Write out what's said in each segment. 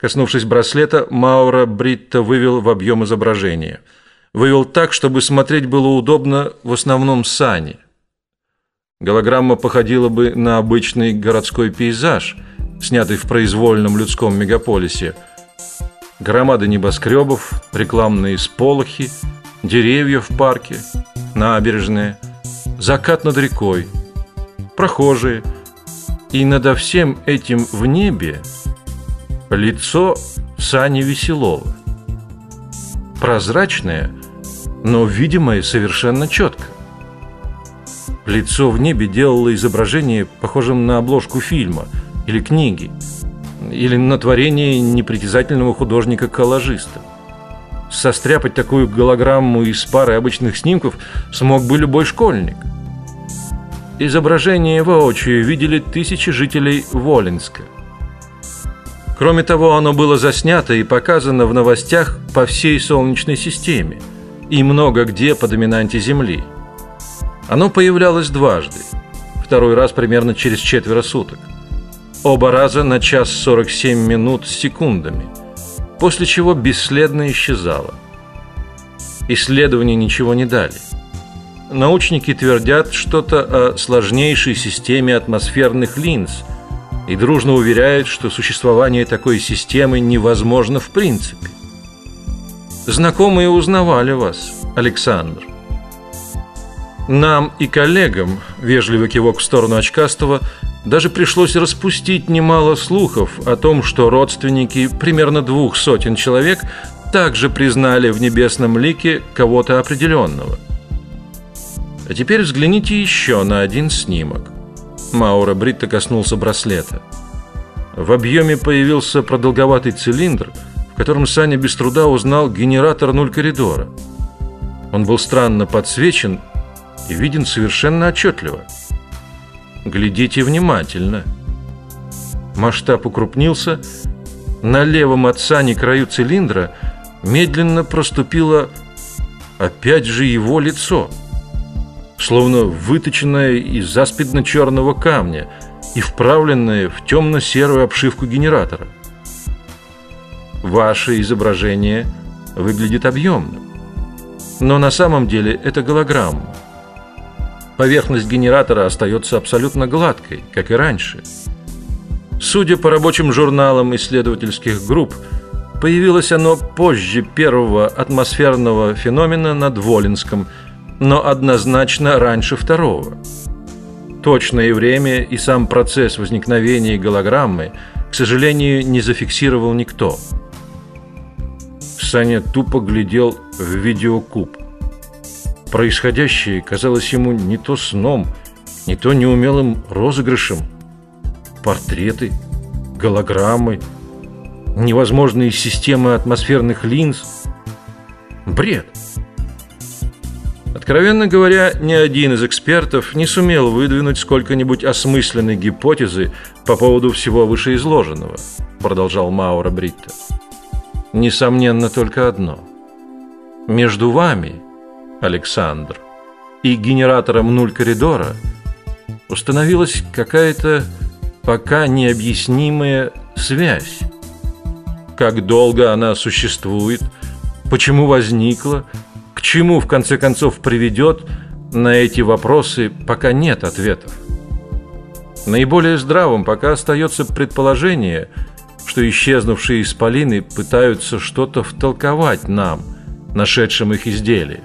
Коснувшись браслета, Маура Бритта вывел в объем изображения. Вывел так, чтобы смотреть было удобно в основном сани. Голограмма походила бы на обычный городской пейзаж, снятый в произвольном людском мегаполисе. Громады небоскребов, рекламные сполохи, деревья в парке, набережная, закат над рекой, прохожие. И над всем этим в небе лицо Сани Веселова. Прозрачное, но видимое совершенно четко. Лицо в небе делало изображение похожим на обложку фильма или книги, или на творение непритязательного художника-коллажиста. Состряпать такую голограмму из пары обычных снимков смог бы любой школьник. Изображение воочию видели тысячи жителей Волинска. Кроме того, оно было заснято и показано в новостях по всей Солнечной системе и много где по доминанте Земли. Оно появлялось дважды. Второй раз примерно через четверо суток. Оба раза на час 47 минут с секундами, после чего бесследно исчезало. Исследования ничего не дали. Научники твердят что-то о сложнейшей системе атмосферных линз – и дружно уверяют, что существование такой системы невозможно в принципе. Знакомые узнавали вас, Александр. Нам и коллегам, вежливый кивок в сторону очкастого, даже пришлось распустить немало слухов о том, что родственники примерно двух сотен человек также признали в небесном лике кого-то определенного. А теперь взгляните еще на один снимок. Маура Бритта коснулся браслета. В объеме появился продолговатый цилиндр, в котором Саня без труда узнал генератор нуль коридора. Он был странно подсвечен и виден совершенно отчетливо. Глядите внимательно. Масштаб укрупнился. На левом от Сани краю цилиндра медленно проступило опять же его лицо словно выточенная из аспидно-черного камня и вправленная в темно-серую обшивку генератора. Ваше изображение выглядит объемным, но на самом деле это голограмма. Поверхность генератора остается абсолютно гладкой, как и раньше. Судя по рабочим журналам исследовательских групп, появилось оно позже первого атмосферного феномена над Волинском – но однозначно раньше второго. Точное время и сам процесс возникновения голограммы, к сожалению, не зафиксировал никто. Саня тупо глядел в видеокуб. Происходящее казалось ему не то сном, не то неумелым розыгрышем. Портреты, голограммы, невозможные системы атмосферных линз. Бред. Откровенно говоря, ни один из экспертов не сумел выдвинуть сколько-нибудь осмысленной гипотезы по поводу всего вышеизложенного, продолжал Маура Бритта. Несомненно только одно: между вами, Александр, и генератором нуль коридора установилась какая-то пока необъяснимая связь. Как долго она существует, почему возникла, чему в конце концов приведет, на эти вопросы пока нет ответов. Наиболее здравым пока остается предположение, что исчезнувшие исполины пытаются что-то втолковать нам, нашедшим их изделие.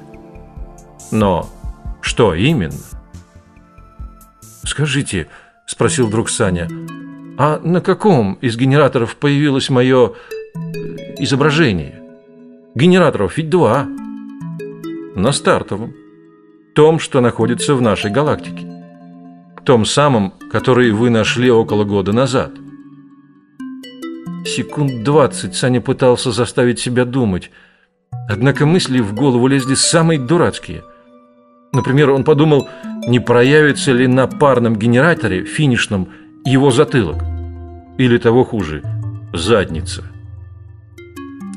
Но что именно? Скажите, спросил друг Саня, а на каком из генераторов появилось мое э, изображение? Генераторов ведь два на стартовом, том, что находится в нашей галактике, том самом, который вы нашли около года назад. Секунд двадцать Саня пытался заставить себя думать, однако мысли в голову лезли самые дурацкие. Например, он подумал, не проявится ли на парном генераторе финишном его затылок, или того хуже, задница.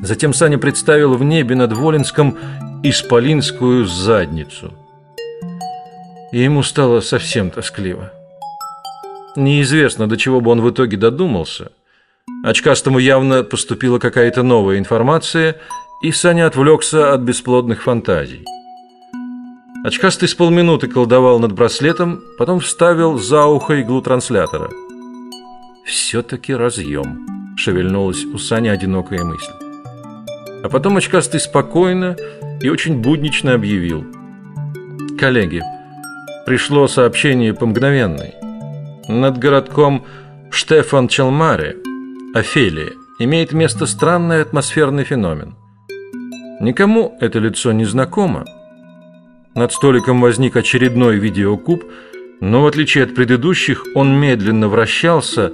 Затем Саня представил в небе над Волинском исполинскую задницу. И ему стало совсем тоскливо. Неизвестно, до чего бы он в итоге додумался, Очкастому явно поступила какая-то новая информация, и Саня отвлекся от бесплодных фантазий. Очкастый с полминуты колдовал над браслетом, потом вставил за ухо иглу транслятора. «Все-таки разъем», — шевельнулась у Сани одинокая мысль. А потом очкастый спокойно и очень буднично объявил. «Коллеги, пришло сообщение по мгновенной. Над городком Штефан Челмаре, Офелия, имеет место странный атмосферный феномен. Никому это лицо не знакомо. Над столиком возник очередной видеокуб, но в отличие от предыдущих, он медленно вращался,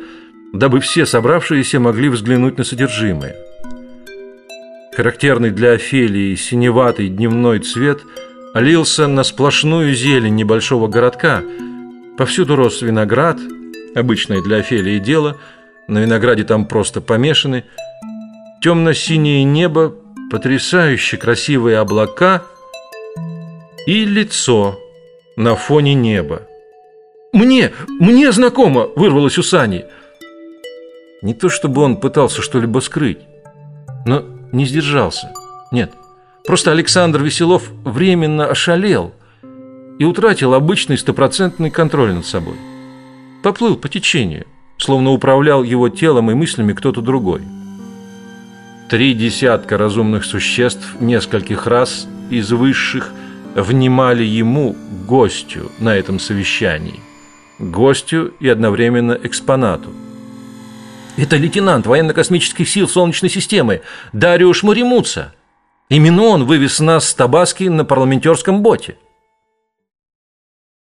дабы все собравшиеся могли взглянуть на содержимое. Характерный для Офелии синеватый дневной цвет лился на сплошную зелень небольшого городка. Повсюду рос виноград, обычное для Офелии дело, на винограде там просто помешаны. Темно-синее небо, потрясающе красивые облака и лицо на фоне неба. «Мне! Мне знакомо!» – вырвалось у Сани. Не то чтобы он пытался что-либо скрыть, но не сдержался. Нет, просто Александр Веселов временно ошалел и утратил обычный стопроцентный контроль над собой. Поплыл по течению, словно управлял его телом и мыслями кто-то другой. Три десятка разумных существ нескольких раз из высших внимали ему, гостю, на этом совещании. Гостю и одновременно экспонату – это лейтенант военно-космических сил Солнечной системы Дариуш Моримуца. Именно он вывез нас с Табаски на парламентерском боте.